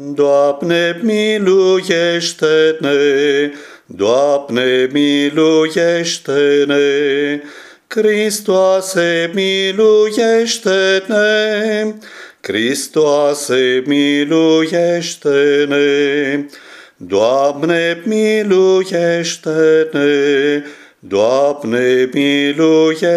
Doamne, miluiește-ne! Doamne, miluiește-ne! Hristoase, miluiește-ne! Hristoase, miluiește-ne! Doamne, miluiește-ne! Doamne, miluiește-ne!